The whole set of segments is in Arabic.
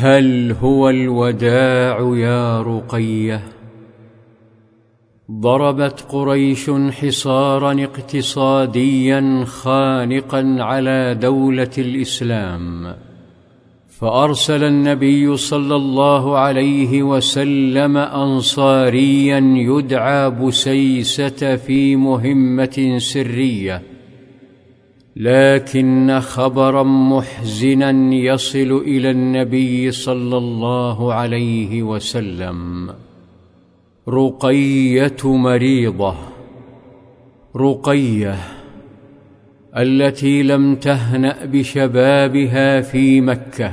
هل هو الوداع يا رقية؟ ضربت قريش حصارا اقتصاديا خانقا على دولة الإسلام فأرسل النبي صلى الله عليه وسلم أنصاريا يدعى بسيسة في مهمة سرية لكن خبرا محزنا يصل إلى النبي صلى الله عليه وسلم. رقية مريضة. رقية التي لم تهنأ بشبابها في مكة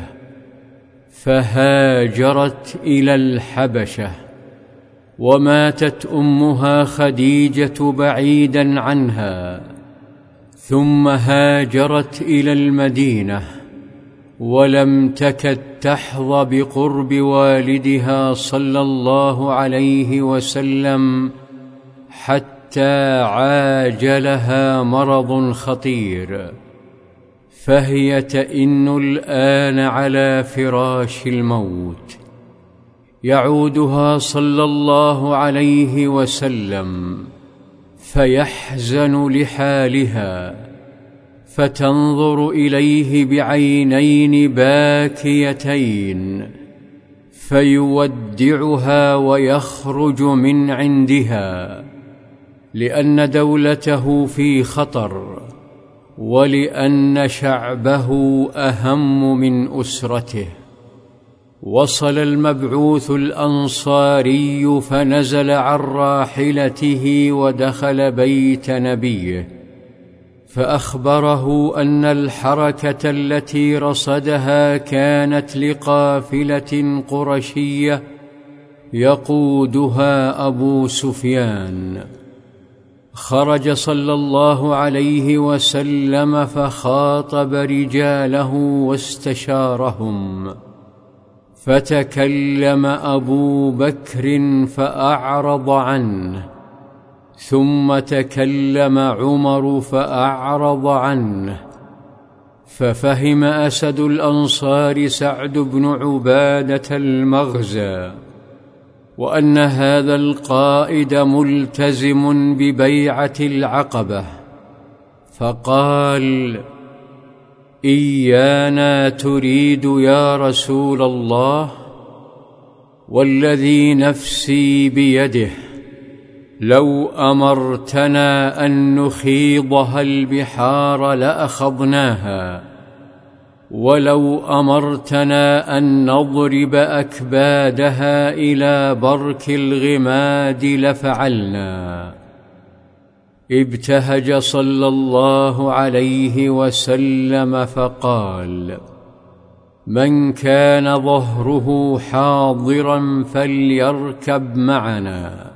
فهاجرت إلى الحبشة وماتت أمها خديجة بعيدا عنها. ثم هاجرت إلى المدينة ولم تكد تحظى بقرب والدها صلى الله عليه وسلم حتى عاجلها مرض خطير فهي تئن الآن على فراش الموت. يعودها صلى الله عليه وسلم. فيحزن لحالها فتنظر إليه بعينين باكيتين فيودعها ويخرج من عندها لأن دولته في خطر ولأن شعبه أهم من أسرته. وصل المبعوث الأنصاري فنزل عن راحلته ودخل بيت نبيه فأخبره أن الحركة التي رصدها كانت لقافلة قرشية يقودها أبو سفيان. خرج صلى الله عليه وسلم فخاطب رجاله واستشارهم. فتكلم أبو بكر فأعرض عنه ثم تكلم عمر فأعرض عنه ففهم أسد الأنصار سعد بن عبادة المغزى وأن هذا القائد ملتزم ببيعة العقبة فقال إيانا تريد يا رسول الله والذي نفسي بيده لو أمرتنا أن نخيضها البحار لاخضناها ولو أمرتنا أن نضرب أكبادها إلى برك الغماد لفعلنا ابتهج صلى الله عليه وسلم فقال من كان ظهره حاضرا فليركب معنا.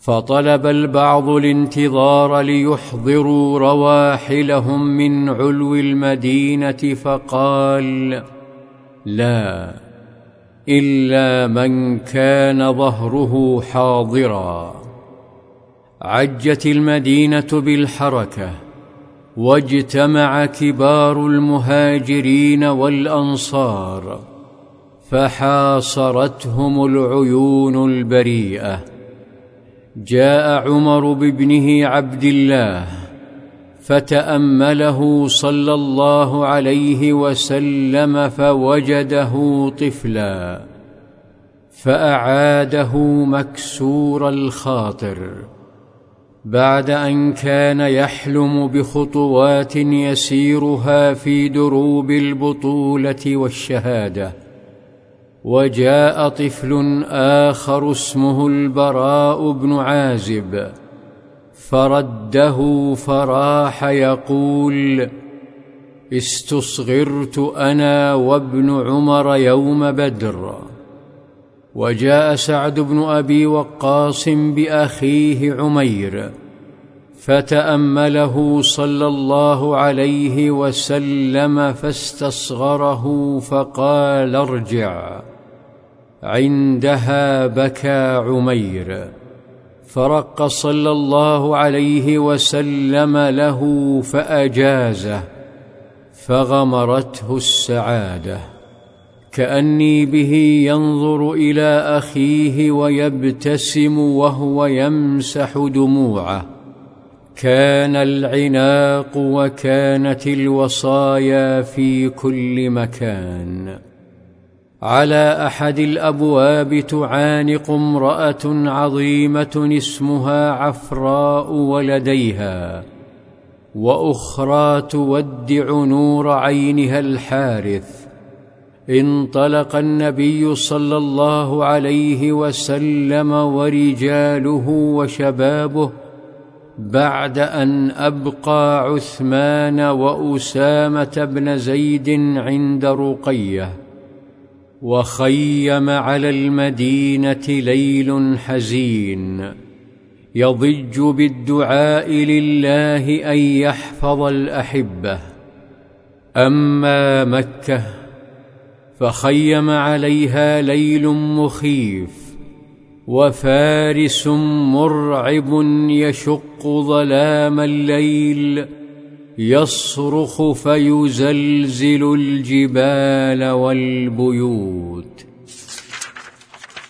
فطلب البعض الانتظار ليحضروا رواحلهم من علو المدينة فقال لا إلا من كان ظهره حاضرا. عجت المدينة بالحركة واجتمع كبار المهاجرين والأنصار فحاصرتهم العيون البريئة. جاء عمر بابنه عبد الله فتأمله صلى الله عليه وسلم فوجده طفلا فأعاده مكسور الخاطر. بعد أن كان يحلم بخطوات يسيرها في دروب البطولة والشهادة وجاء طفل آخر اسمه البراء بن عازب فرده فراح يقول استصغرت أنا وابن عمر يوم بدر. وجاء سعد بن أبي وقاص بأخيه عمير فتأمله صلى الله عليه وسلم فاستصغره فقال ارجع عندها بكى عمير. فرق صلى الله عليه وسلم له فأجازه فغمرته السعادة. كأني به ينظر إلى أخيه ويبتسم وهو يمسح دموعه. كان العناق وكانت الوصايا في كل مكان. على أحد الأبواب تعانق امرأة عظيمة اسمها عفراء ولديها. وأخرى تودع نور عينها الحارث. انطلق النبي صلى الله عليه وسلم ورجاله وشبابه بعد أن أبقى عثمان وأسامة بن زيد عند رقية وخيم على المدينة ليل حزين. يضج بالدعاء لله أن يحفظ الأحبة. أما مكة فخيم عليها ليل مخيف وفارس مرعب يشق ظلام الليل يصرخ فيزلزل الجبال والبيوت